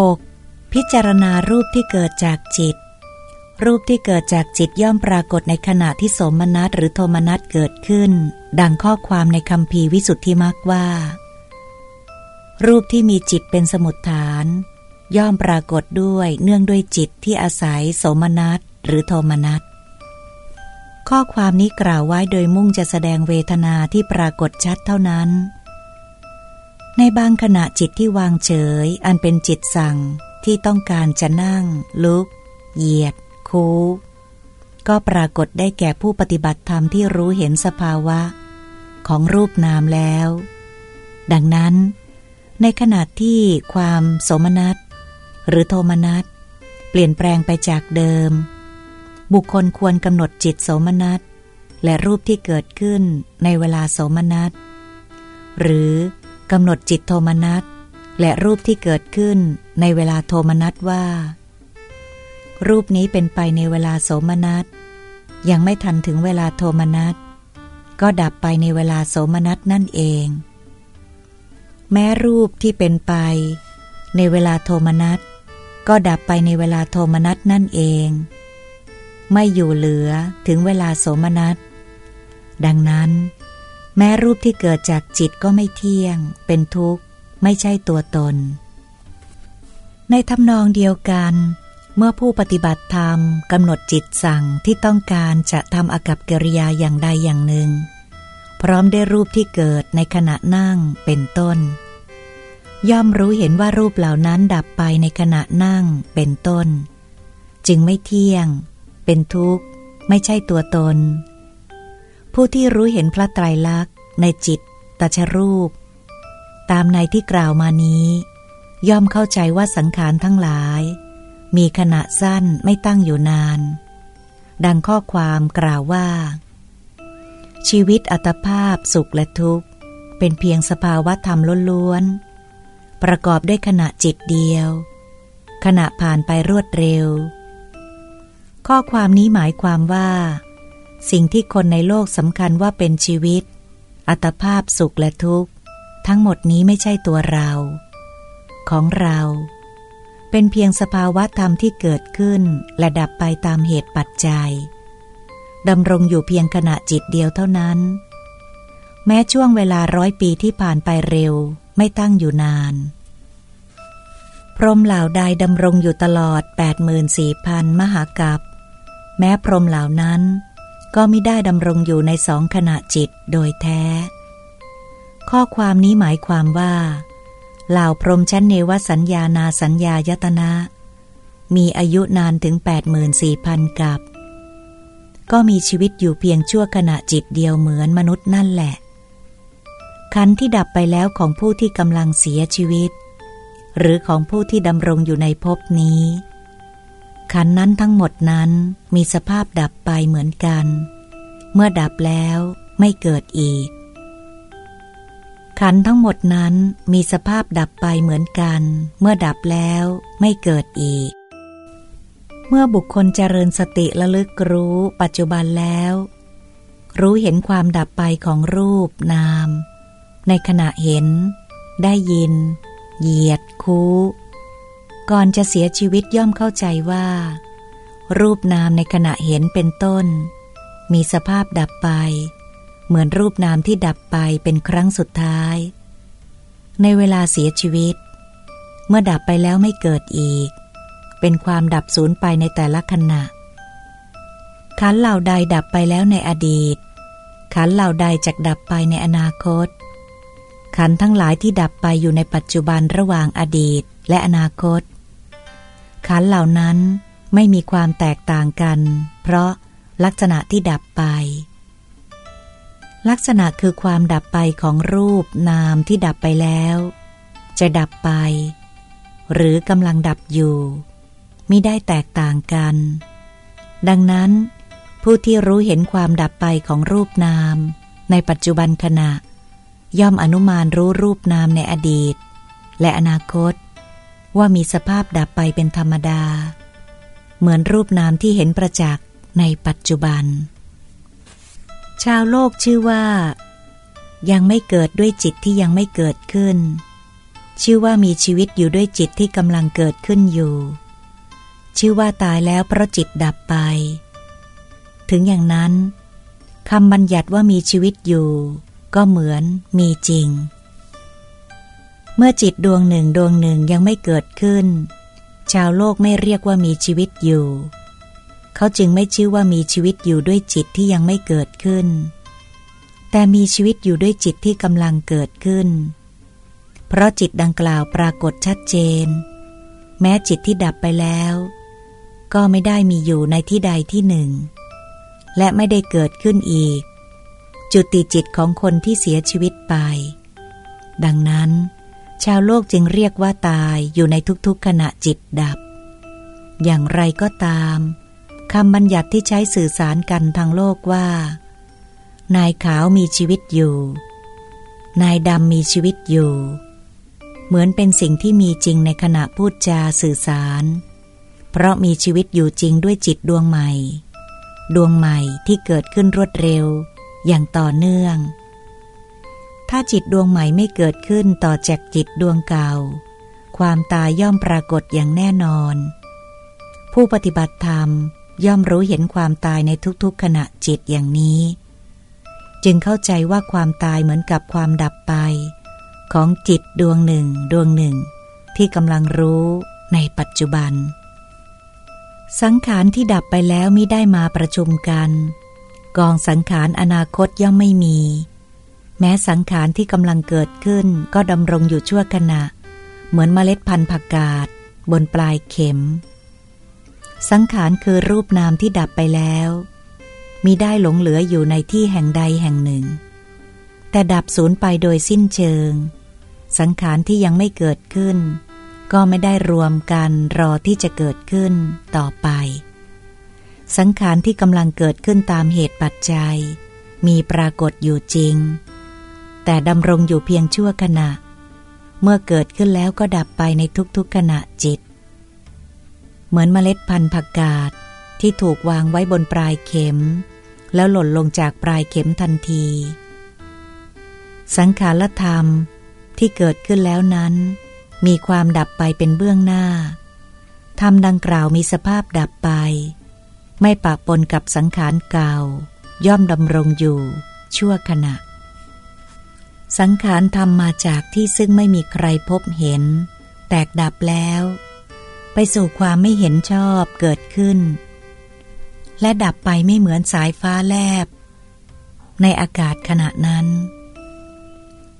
6. พิจารณารูปที่เกิดจากจิต รูปที่เกิดจากจิตย่อมปรากฏในขณะที่สมนัตหรือโทมนัตเกิดขึ้น ดังข้อความในคำพีวิสุทธิมักว่า รูปที่มีจิตเป็นสมุดฐาน ย่อมปรากฏด้วยเนื่องด้วยจิตที่อาศัยโสมนัตหรือโทมนัตข้อความนี้กล่าวไว้โดยมุ่งจะแสดงเวทนาที่ปรากฏชัดเท่านั้น ในบางขณะจิตที่วางเฉย อันเป็นจิตสั่งที่ต้องการจะนั่ง ลุก เหยียด คูก็ปรากฏได้แก่ผู้ปฏิบัติธรรมที่รู้เห็นสภาวะ ของรูปนามแล้ว ดังนั้น ในขณะที่ความโสมนัสหรือโทมนัสเปลี่ยนแปลงไปจากเดิม บุคคลควรกำหนดจิตโสมนัสและรูปที่เกิดขึ้นในเวลาโสมนัสหรือ กำหนดจิตโทมนัสและรูปที่เกิดขึ้นในเวลาโทมนัสว่า รูปนี้เป็นไปในเวลาโสมนัสยังไม่ทันถึงเวลาโทมนัสก็ดับไปในเวลาโสมนัสนั่นเอง แม้รูปที่เป็นไป ในเวลาโทมนัสก็ดับไปในเวลาโทมนัสนั่นเอง ไม่อยู่เหลือถึงเวลาโสมนัสดังนั้น แม้รูปที่เกิดจากจิตก็ไม่เที่ยง เป็นทุกข์ ไม่ใช่ตัวตน ในทำนองเดียวกัน เมื่อผู้ปฏิบัติธรรมกำหนดจิตสั่งที่ต้องการจะทำอากับกิริยาอย่างใดอย่างหนึ่ง พร้อมได้รูปที่เกิดในขณะนั่งเป็นต้น ย่อมรู้เห็นว่ารูปเหล่านั้นดับไปในขณะนั่งเป็นต้น จึงไม่เที่ยง เป็นทุกข์ ไม่ใช่ตัวตน ผู้ที่รู้เห็นพระไตรลักษณ์ ในจิตตชรูป ตามในที่กล่าวมานี้ ย่อมเข้าใจว่าสังขารทั้งหลาย มีขณะสั้นไม่ตั้งอยู่นาน ดังข้อความกล่าวว่า ชีวิตอัตภาพสุขและทุกข์ เป็นเพียงสภาวะธรรมล้วนๆ ประกอบด้วยขณะจิตเดียว ขณะผ่านไปรวดเร็ว ข้อความนี้หมายความว่า สิ่งที่คนในโลกสำคัญว่าเป็นชีวิต อัตภาพสุขและทุกข์ ทั้งหมดนี้ไม่ใช่ตัวเรา ของเรา เป็นเพียงสภาวะธรรมที่เกิดขึ้น และดับไปตามเหตุปัจจัยดำรงอยู่เพียงขณะจิตเดียวเท่านั้น แม้ช่วงเวลาร้อยปีที่ผ่านไปเร็วไม่ตั้งอยู่นาน พรมเหล่าใดดำรงอยู่ตลอด 84,000 มหากัปแม้พรมเหล่านั้น ก็ไม่ได้ดำรงอยู่ในสองขณะจิตโดยแท้ ข้อความนี้หมายความว่าเหล่าพรมชั้นเนวสัญญานาสัญญายตนะ มีอายุนานถึง 84,000 กับ ก็มีชีวิตอยู่เพียงชั่วขณะจิตเดียวเหมือนมนุษย์นั่นแหละ ขันที่ดับไปแล้วของผู้ที่กำลังเสียชีวิต หรือของผู้ที่ดำรงอยู่ในภพนี้ ขันนั้นทั้งหมดนั้นมีสภาพดับไปเหมือนกัน เมื่อดับแล้วไม่เกิดอีก ขันทั้งหมดนั้นมีสภาพดับไปเหมือนกัน เมื่อดับแล้วไม่เกิดอีก เมื่อบุคคลเจริญสติระลึกรู้ปัจจุบันแล้ว รู้เห็นความดับไปของรูปนาม ในขณะเห็น ได้ยิน เหยียด คู ก่อนจะเสียชีวิตย่อมเข้าใจว่า รูปนามในขณะเห็นเป็นต้น มีสภาพดับไป เหมือนรูปนามที่ดับไปเป็นครั้งสุดท้าย ในเวลาเสียชีวิต เมื่อดับไปแล้วไม่เกิดอีก เป็นความดับสูญไปในแต่ละขณะ ขันเหล่าใดดับไปแล้วในอดีต ขันเหล่าใดจะดับไปในอนาคต ขันทั้งหลายที่ดับไปอยู่ในปัจจุบันระหว่างอดีต และอนาคต ขันเหล่านั้นไม่มีความแตกต่างกัน เพราะลักษณะที่ดับไป ลักษณะคือความดับไปของรูปนามที่ดับไปแล้ว จะดับไป หรือกำลังดับอยู่มิได้แตกต่างกัน ดังนั้น ผู้ที่รู้เห็นความดับไปของรูปนาม ในปัจจุบันขณะ ย่อมอนุมานรู้รูปนามในอดีต และอนาคต ว่ามีสภาพดับไปเป็นธรรมดา เหมือนรูปนามที่เห็นประจักษ์ในปัจจุบัน ชาวโลกชื่อว่า ยังไม่เกิดด้วยจิตที่ยังไม่เกิดขึ้น ชื่อว่ามีชีวิตอยู่ด้วยจิตที่กำลังเกิดขึ้นอยู่ ชื่อว่าตายแล้วเพราะจิตดับไป ถึงอย่างนั้นคำบัญญัติว่ามีชีวิตอยู่ ก็เหมือนมีจริง เมื่อจิตดวงหนึ่งดวงหนึ่งยังไม่เกิดขึ้น ชาวโลกไม่เรียกว่ามีชีวิตอยู่ เขาจึงไม่ชื่อว่ามีชีวิตอยู่ด้วยจิตที่ยังไม่เกิดขึ้น แต่มีชีวิตอยู่ด้วยจิตที่กำลังเกิดขึ้น เพราะจิตดังกล่าวปรากฏชัดเจน แม้จิตที่ดับไปแล้ว ก็ไม่ได้มีอยู่ในที่ใดที่หนึ่ง และไม่ได้เกิดขึ้นอีก จุติจิตของคนที่เสียชีวิตไป ดังนั้น ชาวโลกจึงเรียกว่าตายอยู่ในทุกๆขณะจิตดับ อย่างไรก็ตามคำบัญญัติที่ใช้สื่อสารกันทางโลกว่า นายขาวมีชีวิตอยู่ นายดำมีชีวิตอยู่ เหมือนเป็นสิ่งที่มีจริงในขณะพูดจาสื่อสาร เพราะมีชีวิตอยู่จริงด้วยจิตดวงใหม่ ดวงใหม่ที่เกิดขึ้นรวดเร็ว อย่างต่อเนื่อง ถ้าจิตดวงใหม่ไม่เกิดขึ้นต่อจากจิตดวงเก่า ความตายย่อมปรากฏอย่างแน่นอน ผู้ปฏิบัติธรรมย่อมรู้เห็นความตายในทุกๆขณะจิตอย่างนี้ จึงเข้าใจว่าความตายเหมือนกับความดับไป ของจิตดวงหนึ่งดวงหนึ่ง ที่กำลังรู้ในปัจจุบัน สังขารที่ดับไปแล้วมิได้มาประชุมกัน กองสังขารอนาคตย่อมไม่มี แม้สังขารที่กำลังเกิดขึ้นก็ดำรงอยู่ชั่วขณะ เหมือนเมล็ดพันธุ์ผักกาดบนปลายเข็ม สังขารคือรูปนามที่ดับไปแล้วมิได้หลงเหลืออยู่ในที่แห่งใดแห่งหนึ่ง แต่ดับสูญไปโดยสิ้นเชิง สังขารที่ยังไม่เกิดขึ้น ก็ไม่ได้รวมกันรอที่จะเกิดขึ้นต่อไป สังขารที่กำลังเกิดขึ้นตามเหตุปัจจัย มีปรากฏอยู่จริง แต่ดำรงอยู่เพียงชั่วขณะ เมื่อเกิดขึ้นแล้วก็ดับไปในทุกๆขณะจิต เหมือนเมล็ดพันธุ์ผักกาดที่ถูกวางไว้บนปลายเข็ม แล้วหล่นลงจากปลายเข็มทันที สังขารธรรมที่เกิดขึ้นแล้วนั้น มีความดับไปเป็นเบื้องหน้าธรรมดังกล่าวมีสภาพดับไป ไม่ปะปนกับสังขารเก่า ย่อมดำรงอยู่ชั่วขณะ สังขารทำมาจากที่ซึ่งไม่มีใครพบเห็น แตกดับแล้ว ไปสู่ความไม่เห็นชอบเกิดขึ้น และดับไปไม่เหมือนสายฟ้าแลบ ในอากาศขณะนั้น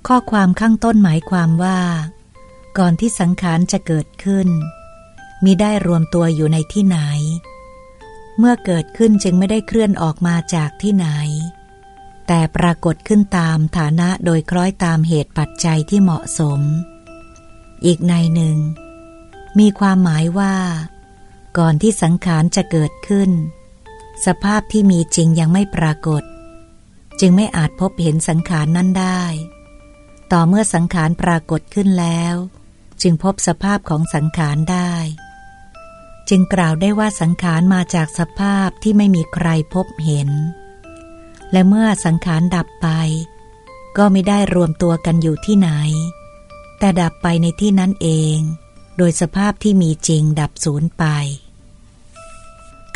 ข้อความข้างต้นหมายความว่า ก่อนที่สังขารจะเกิดขึ้นมิได้รวมตัวอยู่ในที่ไหน เมื่อเกิดขึ้นจึงไม่ได้เคลื่อนออกมาจากที่ไหน แต่ปรากฏขึ้นตามฐานะโดยคล้อยตามเหตุปัจจัยที่เหมาะสม อีกในหนึ่ง มีความหมายว่า ก่อนที่สังขารจะเกิดขึ้น สภาพที่มีจริงยังไม่ปรากฏ จึงไม่อาจพบเห็นสังขารนั้นได้ ต่อเมื่อสังขารปรากฏขึ้นแล้ว จึงพบสภาพของสังขารได้ จึงกล่าวได้ว่าสังขารมาจากสภาพที่ไม่มีใครพบเห็น และเมื่อสังขารดับไป ก็ไม่ได้รวมตัวกันอยู่ที่ไหน แต่ดับไปในที่นั้นเอง โดยสภาพที่มีจริงดับสูญไป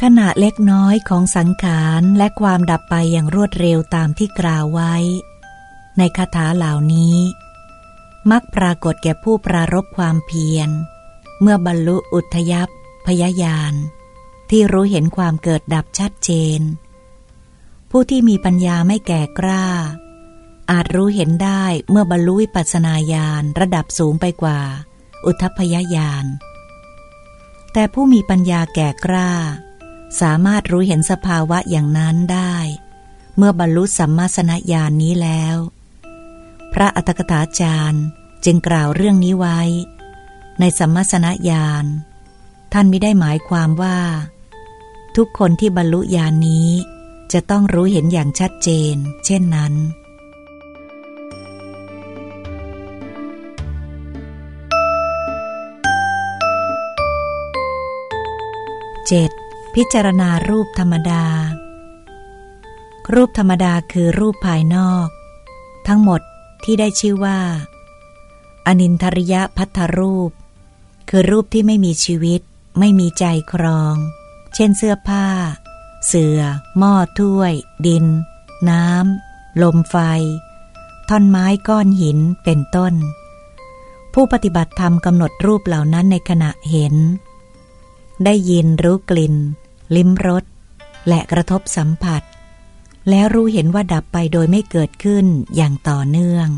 ขณะเล็กน้อยของสังขารและความดับไปอย่างรวดเร็วตามที่กล่าวไว้ ในคาถาเหล่านี้ มักปรากฏแก่ผู้ปรารบความเพียร เมื่อบรรลุอุทยัพพยายานที่รู้เห็นความเกิดดับชัดเจน ผู้ที่มีปัญญาไม่แก่กล้า อาจรู้เห็นได้เมื่อบรรลุวิปัสนาญาณระดับสูงไปกว่า อุทพยญาณ แต่ผู้มีปัญญาแก่กล้า สามารถรู้เห็นสภาวะอย่างนั้นได้ เมื่อบรรลุสัมมาสนญาณนนี้แล้ว พระอัตถกถาจารย์จึงกล่าวเรื่องนี้ไว้ ในสัมมาสนญาณท่านไม่ได้หมายความว่า ทุกคนที่บรรลุญาณนนี้ จะต้องรู้เห็นอย่างชัดเจน เช่นนั้น 7. พิจารณารูปธรรมดา รูปธรรมดาคือรูปภายนอก ทั้งหมดที่ได้ชื่อว่า อนินทริยพัทธรูป คือรูปที่ไม่มีชีวิต ไม่มีใจครอง เช่นเสื้อผ้า เสือ หม้อถ้วย ดิน น้ำ ลมไฟ ท่อนไม้ก้อนหินเป็นต้น ผู้ปฏิบัติธรรมกำหนดรูปเหล่านั้นในขณะเห็น ได้ยินรู้กลิ่น ลิ้มรสและกระทบสัมผัส แล้วรู้เห็นว่าดับไปโดยไม่เกิดขึ้นอย่างต่อเนื่อง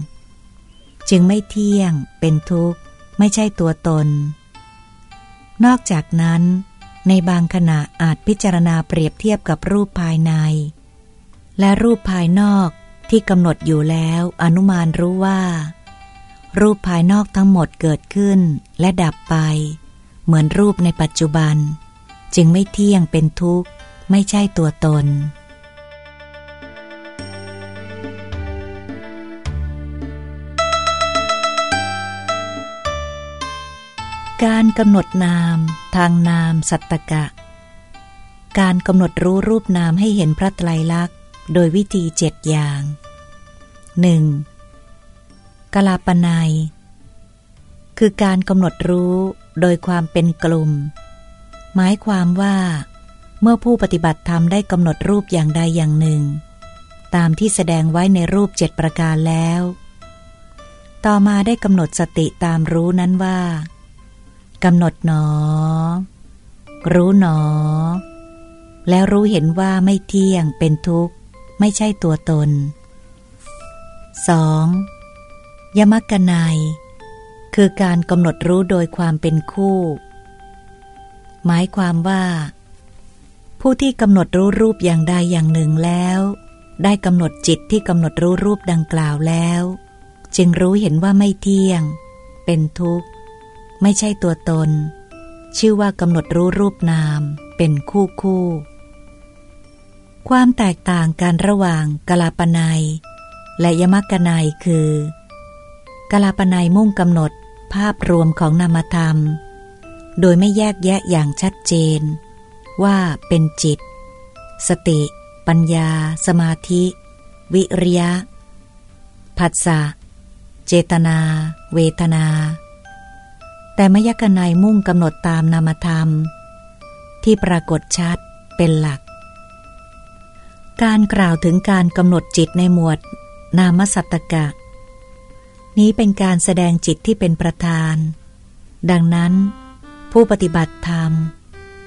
จึงไม่เที่ยง เป็นทุกข์ ไม่ใช่ตัวตน นอกจากนั้น ในบางขณะอาจพิจารณาเปรียบเทียบกับรูปภายใน และรูปภายนอกที่กำหนดอยู่แล้วอนุมานรู้ว่า รูปภายนอกทั้งหมดเกิดขึ้นและดับไป เหมือนรูปในปัจจุบัน จึงไม่เที่ยงเป็นทุกข์ ไม่ใช่ตัวตน การกำหนดนามทางนามสัตตกะ การกำหนดรู้รูปนามให้เห็นพระไตรลักษณ์ โดยวิธีเจ็ดอย่าง 1. กลาปนายคือการกำหนดรู้โดยความเป็นกลุ่ม หมายความว่า เมื่อผู้ปฏิบัติธรรมได้กำหนดรูปอย่างใดอย่างหนึ่ง ตามที่แสดงไว้ในรูปเจ็ดประการแล้ว ต่อมาได้กำหนดสติตามรู้นั้นว่า กำหนดหนอ รู้หนอ แล้วรู้เห็นว่าไม่เที่ยงเป็นทุกข์ ไม่ใช่ตัวตน 2. ยมกนายคือการกำหนดรู้โดยความเป็นคู่ หมายความว่า ผู้ที่กำหนดรู้รูปอย่างใดอย่างหนึ่งแล้ว ได้กำหนดจิตที่กำหนดรู้รูปดังกล่าวแล้ว จึงรู้เห็นว่าไม่เที่ยง เป็นทุกข์ ไม่ใช่ตัวตน ชื่อว่ากำหนดรู้รูปนามเป็นคู่คู่ ความแตกต่างกันระหว่างกลาปนัยและยมกนัยคือกลาปนัยมุ่งกำหนดภาพรวมของนามธรรม โดยไม่แยกแยะอย่างชัดเจน ว่าเป็นจิต สติ ปัญญา สมาธิ วิริยะผัสสะเจตนา เวทนา แต่มยกนัยมุ่งกำหนดตามนามธรรม ที่ปรากฏชัดเป็นหลัก การกล่าวถึงการกำหนดจิตในหมวด นามสัตตกะ นี้เป็นการแสดงจิตที่เป็นประธาน ดังนั้น ผู้ปฏิบัติธรรม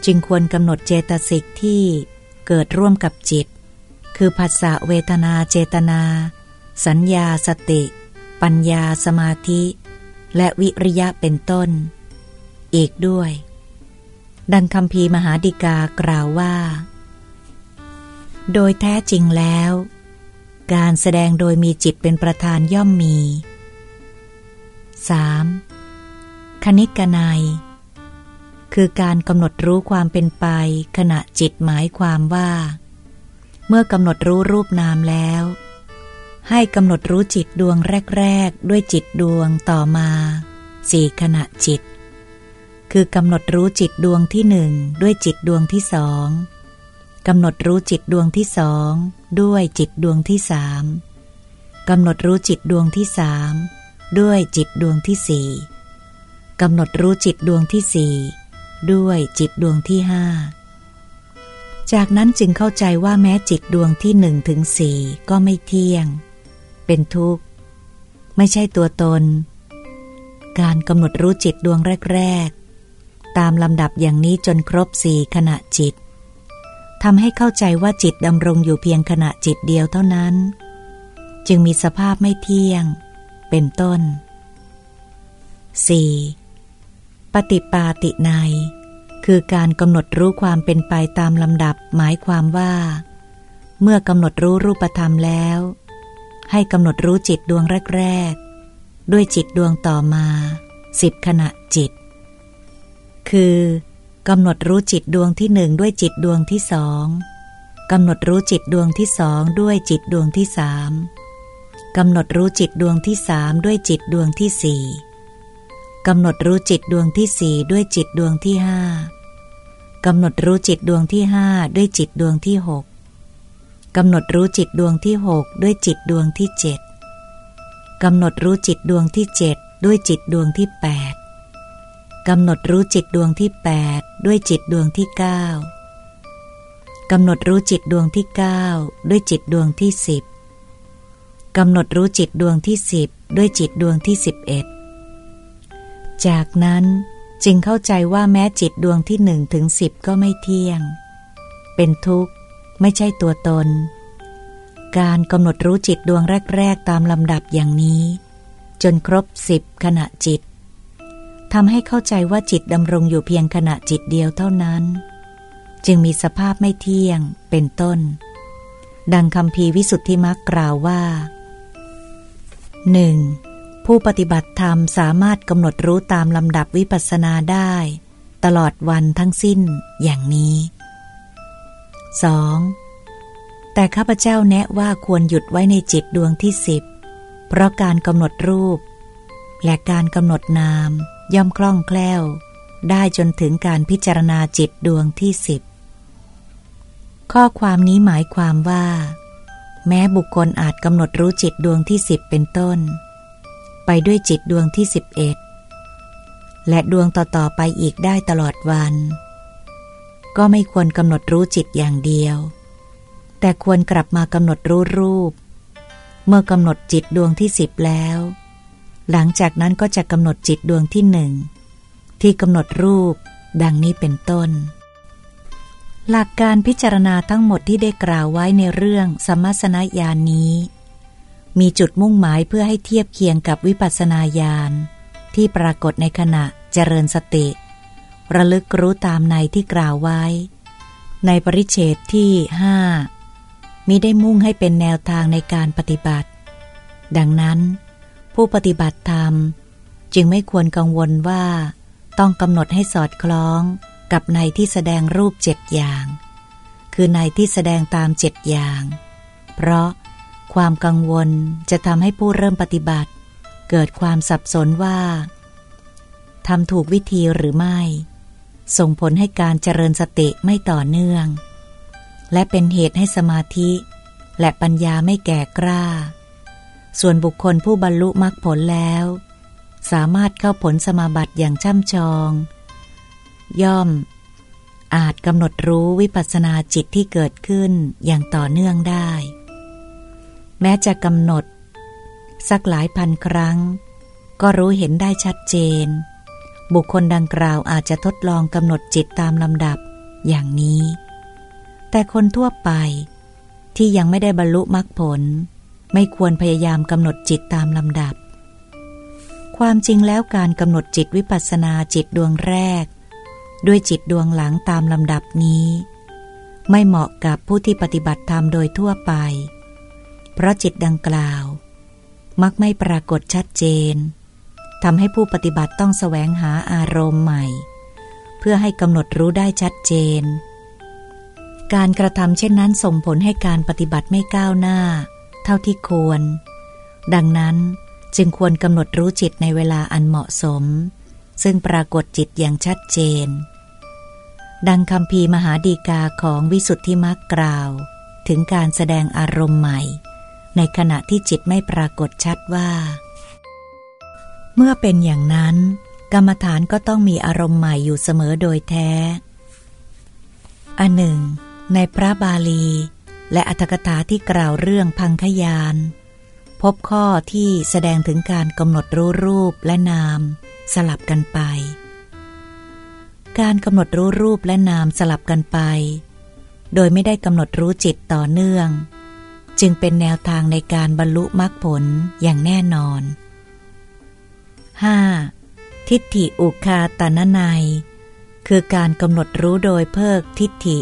จึงควรกำหนดเจตสิกที่เกิดร่วมกับจิต คือภาษาเวทนาเจตนา สัญญาสติ ปัญญาสมาธิ และวิริยะเป็นต้น อีกด้วย ดังคำพีมหาดิกากล่าวว่า โดยแท้จริงแล้ว การแสดงโดยมีจิตเป็นประธานย่อมมี 3. คณิกนายคือการกำหนดรู้ความเป็นไป ขณะจิตหมายความว่า เมื่อกำหนดรู้รูปนามแล้ว ให้กำหนดรู้จิตดวงแรก ๆ ด้วยจิตดวงต่อมาสี่ขณะจิต คือกำหนดรู้จิตดวงที่หนึ่งด้วยจิตดวงที่สองกำหนดรู้จิตดวงที่สองด้วยจิตดวงที่สามกำหนดรู้จิตดวงที่สามด้วยจิตดวงที่สี่กำหนดรู้จิตดวงที่สี่ด้วยจิตดวงที่ห้าจากนั้นจึงเข้าใจว่าแม้จิตดวงที่หนึ่งถึงสี่ก็ไม่เที่ยง เป็นทุกข์ ไม่ใช่ตัวตน การกำหนดรู้จิตดวงแรก ๆ ตามลำดับอย่างนี้จนครบสี่ขณะจิตทำให้เข้าใจว่าจิตดำรงอยู่เพียงขณะจิตเดียวเท่านั้น จึงมีสภาพไม่เที่ยง เป็นต้น 4. ปฏิปาติในคือการกำหนดรู้ความเป็นไปตามลำดับหมายความว่า เมื่อกำหนดรู้รูปธรรมแล้ว ให้กำหนดรู้จิตดวงแรก ๆ ด้วยจิตดวงต่อมาสิบขณะจิต คือกำหนดรู้จิตดวงที่หนึ่งด้วยจิตดวงที่สองกำหนดรู้จิตดวงที่สองด้วยจิตดวงที่สามกำหนดรู้จิตดวงที่สามด้วยจิตดวงที่สี่กำหนดรู้จิตดวงที่สี่ด้วยจิตดวงที่ห้ากำหนดรู้จิตดวงที่ห้าด้วยจิตดวงที่หก กำหนดรู้จิตดวงที่หกด้วยจิตดวงที่เจ็ดกำหนดรู้จิตดวงที่เจ็ดด้วยจิตดวงที่แปดกำหนดรู้จิตดวงที่แปดด้วยจิตดวงที่เก้ากำหนดรู้จิตดวงที่เก้าด้วยจิตดวงที่สิบกำหนดรู้จิตดวงที่สิบด้วยจิตดวงที่สิบเอ็ดจากนั้นจึงเข้าใจว่าแม้จิตดวงที่หนึ่งถึงสิบก็ไม่เที่ยง เป็นทุกข์ ไม่ใช่ตัวตน การกำหนดรู้จิตดวงแรก ๆ ตามลำดับอย่างนี้ จนครบสิบขณะจิตทำให้เข้าใจว่าจิตดำรงอยู่เพียงขณะจิตเดียวเท่านั้น จึงมีสภาพไม่เที่ยงเป็นต้น ดังคำพีวิสุทธิมักกล่าวว่าหนึ่งผู้ปฏิบัติธรรมสามารถกำหนดรู้ตามลำดับวิปัสสนาได้ ตลอดวันทั้งสิ้นอย่างนี้ 2. แต่ข้าพเจ้าแนะว่าควรหยุดไว้ในจิตดวงที่สิบเพราะการกำหนดรูป และการกำหนดนาม ย่อมคล่องแคล่ว ได้จนถึงการพิจารณาจิตดวงที่สิบข้อความนี้หมายความว่า แม้บุคคลอาจกำหนดรู้จิตดวงที่สิบเป็นต้น ไปด้วยจิตดวงที่สิบเอ็ดและดวงต่อ ๆ ไปอีกได้ตลอดวัน ก็ไม่ควรกำหนดรู้จิตอย่างเดียว แต่ควรกลับมากำหนดรู้รูป เมื่อกำหนดจิตดวงที่สิบแล้ว หลังจากนั้นก็จะกำหนดจิตดวงที่หนึ่งที่กำหนดรูป ดังนี้เป็นต้น หลักการพิจารณาทั้งหมดที่ได้กล่าวไว้ในเรื่องสมัสนญาณนี้ มีจุดมุ่งหมายเพื่อให้เทียบเคียงกับวิปัสสนาญาณที่ปรากฏในขณะเจริญสติ ระลึกรู้ตามในที่กล่าวไว้ ในปริเฉดที่ห้ามิได้มุ่งให้เป็นแนวทางในการปฏิบัติ ดังนั้น ผู้ปฏิบัติธรรม จึงไม่ควรกังวลว่า ต้องกำหนดให้สอดคล้องกับในที่แสดงรูปเจ็ดอย่าง คือในที่แสดงตามเจ็ดอย่าง เพราะความกังวลจะทำให้ผู้เริ่มปฏิบัติ เกิดความสับสนว่าทำถูกวิธีหรือไม่ ส่งผลให้การเจริญสติไม่ต่อเนื่อง และเป็นเหตุให้สมาธิ และปัญญาไม่แก่กล้า ส่วนบุคคลผู้บรรลุมรรคผลแล้ว สามารถเข้าผลสมาบัติอย่างช่ำชอง ย่อม อาจกำหนดรู้วิปัสสนาจิตที่เกิดขึ้นอย่างต่อเนื่องได้ แม้จะกำหนด สักหลายพันครั้ง ก็รู้เห็นได้ชัดเจน บุคคลดังกล่าวอาจจะทดลองกำหนดจิตตามลำดับ อย่างนี้ แต่คนทั่วไป ที่ยังไม่ได้บรรลุมรรคผล ไม่ควรพยายามกำหนดจิตตามลำดับ ความจริงแล้วการกำหนดจิตวิปัสสนาจิตดวงแรก ด้วยจิตดวงหลังตามลำดับนี้ ไม่เหมาะกับผู้ที่ปฏิบัติธรรมโดยทั่วไป เพราะจิตดังกล่าว มักไม่ปรากฏชัดเจน ทำให้ผู้ปฏิบัติต้องแสวงหาอารมณ์ใหม่ เพื่อให้กำหนดรู้ได้ชัดเจน การกระทำเช่นนั้นส่งผลให้การปฏิบัติไม่ก้าวหน้า เท่าที่ควร ดังนั้นจึงควรกำหนดรู้จิตในเวลาอันเหมาะสม ซึ่งปรากฏจิตอย่างชัดเจน ดังคำพีมหาดีกาของวิสุทธิมักกล่าว ถึงการแสดงอารมณ์ใหม่ ในขณะที่จิตไม่ปรากฏชัดว่า เมื่อเป็นอย่างนั้น กรรมฐานก็ต้องมีอารมณ์ใหม่อยู่เสมอโดยแท้ อันหนึ่ง ในพระบาลี และอัตถกถาที่กล่าวเรื่องพังคยาน พบข้อที่แสดงถึงการกำหนดรู้รูปและนาม สลับกันไป การกำหนดรู้รูปและนามสลับกันไป โดยไม่ได้กำหนดรู้จิตต่อเนื่อง จึงเป็นแนวทางในการบรรลุมรรคผลอย่างแน่นอน 5. ทิฏฐิอุคาตานนัย คือการกำหนดรู้โดยเพิกทิฏฐิ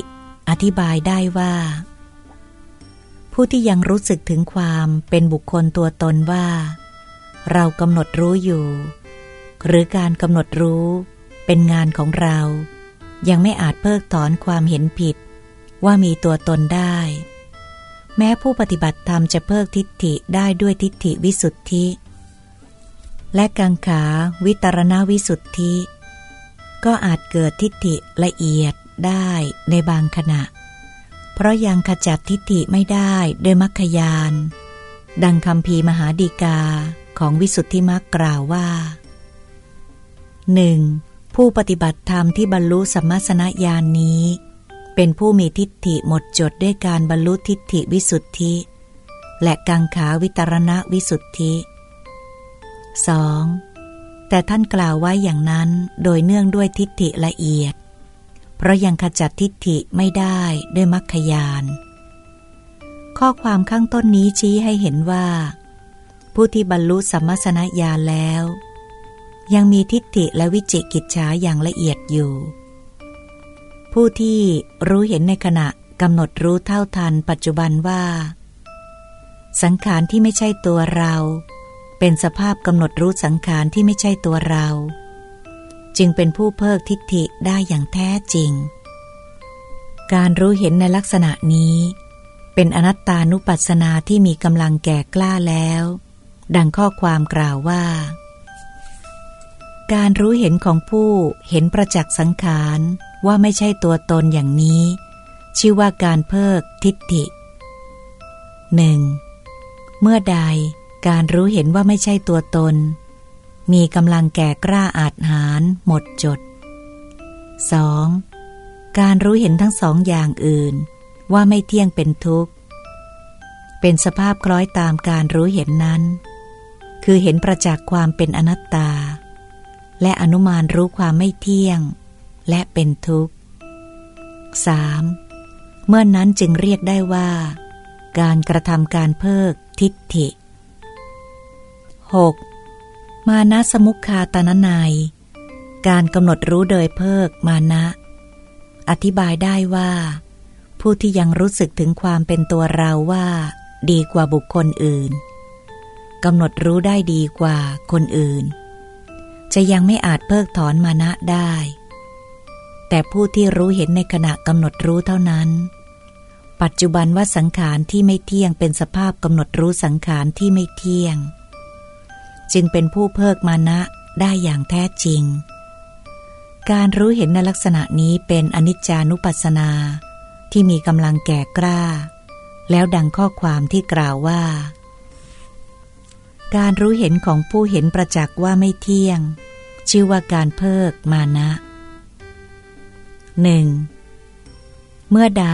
อธิบายได้ว่า ผู้ที่ยังรู้สึกถึงความเป็นบุคคลตัวตนว่า เรากำหนดรู้อยู่ หรือการกำหนดรู้เป็นงานของเรา ยังไม่อาจเพิกถอนความเห็นผิด ว่ามีตัวตนได้ แม้ผู้ปฏิบัติธรรมจะเพิกทิฏฐิได้ด้วยทิฏฐิวิสุทธิ และกังขาวิตรณวิสุทธิ ก็อาจเกิดทิฏฐิละเอียดได้ในบางขณะ เพราะยังขจัดทิฏฐิไม่ได้ด้วยมัคคยาน ดังคำพีมหาดีกาของวิสุทธิมักกล่าวว่าหนึ่งผู้ปฏิบัติธรรมที่บรรลุสัมมาสนญาณนนี้ เป็นผู้มีทิฏฐิหมดจดด้วยการบรรลุทิฏฐิวิสุทธิ และกังขาวิตรณวิสุทธิ 2. แต่ท่านกล่าวไว้อย่างนั้นโดยเนื่องด้วยทิฏฐิละเอียด เพราะยังขจัดทิฏฐิไม่ได้ด้วยมัคคยาน ข้อความข้างต้นนี้ชี้ให้เห็นว่า ผู้ที่บรรลุสัมมาสนญาณแล้ว ยังมีทิฏฐิและวิจิกิจฉาอย่างละเอียดอยู่ ผู้ที่รู้เห็นในขณะกำหนดรู้เท่าทันปัจจุบันว่า สังขารที่ไม่ใช่ตัวเรา เป็นสภาพกำหนดรู้สังขารที่ไม่ใช่ตัวเรา จึงเป็นผู้เพิกทิฏฐิได้อย่างแท้จริง การรู้เห็นในลักษณะนี้ เป็นอนัตตานุปัสสนาที่มีกำลังแก่กล้าแล้ว ดังข้อความกล่าวว่า การรู้เห็นของผู้เห็นประจักษ์สังขารว่าไม่ใช่ตัวตนอย่างนี้ ชื่อว่าการเพิกทิฏฐิหนึ่งเมื่อใด การรู้เห็นว่าไม่ใช่ตัวตน มีกำลังแก่กล้าอาจหารหมดจด 2. การรู้เห็นทั้งสองอย่างอื่น ว่าไม่เที่ยงเป็นทุกข์ เป็นสภาพคล้อยตามการรู้เห็นนั้น คือเห็นประจักษ์ความเป็นอนัตตา และอนุมานรู้ความไม่เที่ยง และเป็นทุกข์ 3. เมื่อนนั้นจึงเรียกได้ว่า การกระทำการเพิกทิฏฐิ 6. มานะสมุคคาตานนายการกำหนดรู้โดยเพิกมานะ อธิบายได้ว่า ผู้ที่ยังรู้สึกถึงความเป็นตัวเราว่า ดีกว่าบุคคลอื่นกำหนดรู้ได้ดีกว่าคนอื่น จะยังไม่อาจเพิกถอนมานะได้ แต่ผู้ที่รู้เห็นในขณะกำหนดรู้เท่านั้น ปัจจุบันว่าสังขารที่ไม่เที่ยงเป็นสภาพกำหนดรู้สังขารที่ไม่เที่ยง จึงเป็นผู้เพิกมานะได้อย่างแท้จริง การรู้เห็นในลักษณะนี้เป็นอนิจจานุปัสสนา ที่มีกำลังแก่กล้า แล้วดังข้อความที่กล่าวว่า การรู้เห็นของผู้เห็นประจักษ์ว่าไม่เที่ยง ชื่อว่าการเพิกมานะหนึ่งเมื่อใด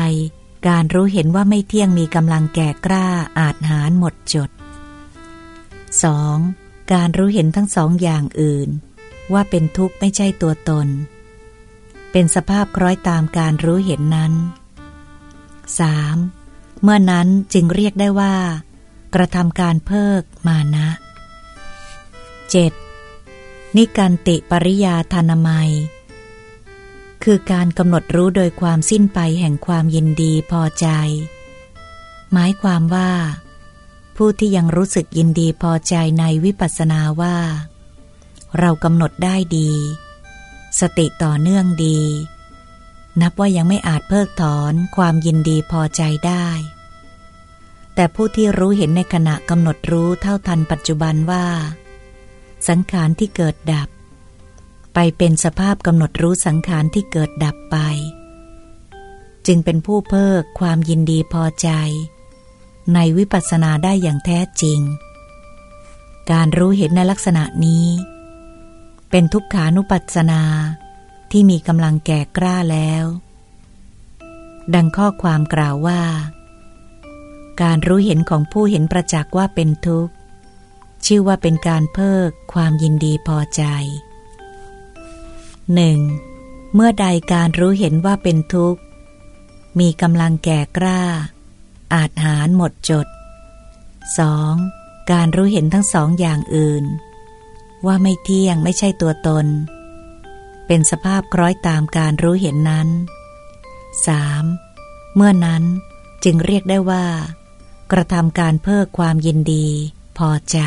การรู้เห็นว่าไม่เที่ยงมีกำลังแก่กล้าอาจหารหมดจด 2. การรู้เห็นทั้งสองอย่างอื่น ว่าเป็นทุกข์ไม่ใช่ตัวตน เป็นสภาพคล้อยตามการรู้เห็นนั้น 3. เมื่อนั้นจึงเรียกได้ว่า กระทำการเพิกมานะ 7. นิการติปริยาธนามัย คือการกำหนดรู้โดยความสิ้นไปแห่งความยินดีพอใจ หมายความว่า ผู้ที่ยังรู้สึกยินดีพอใจในวิปัสสนาว่า เรากำหนดได้ดี สติต่อเนื่องดี นับว่ายังไม่อาจเพิกถอนความยินดีพอใจได้ แต่ผู้ที่รู้เห็นในขณะกำหนดรู้เท่าทันปัจจุบันว่า สังขารที่เกิดดับ ไปเป็นสภาพกำหนดรู้สังขารที่เกิดดับไป จึงเป็นผู้เพิกความยินดีพอใจ ในวิปัสสนาได้อย่างแท้จริง การรู้เห็นในลักษณะนี้ เป็นทุกขานุปัสสนาที่มีกำลังแก่กล้าแล้ว ดังข้อความกล่าวว่า การรู้เห็นของผู้เห็นประจักษ์ว่าเป็นทุกข์ ชื่อว่าเป็นการเพิกความยินดีพอใจหนึ่งเมื่อใดการรู้เห็นว่าเป็นทุกข์ มีกำลังแก่กล้า อาจหารหมดจด 2. การรู้เห็นทั้งสองอย่างอื่น ว่าไม่เที่ยงไม่ใช่ตัวตน เป็นสภาพคล้อยตามการรู้เห็นนั้น 3. เมื่อนั้นจึงเรียกได้ว่า กระทำการเพิกความยินดี พอใจ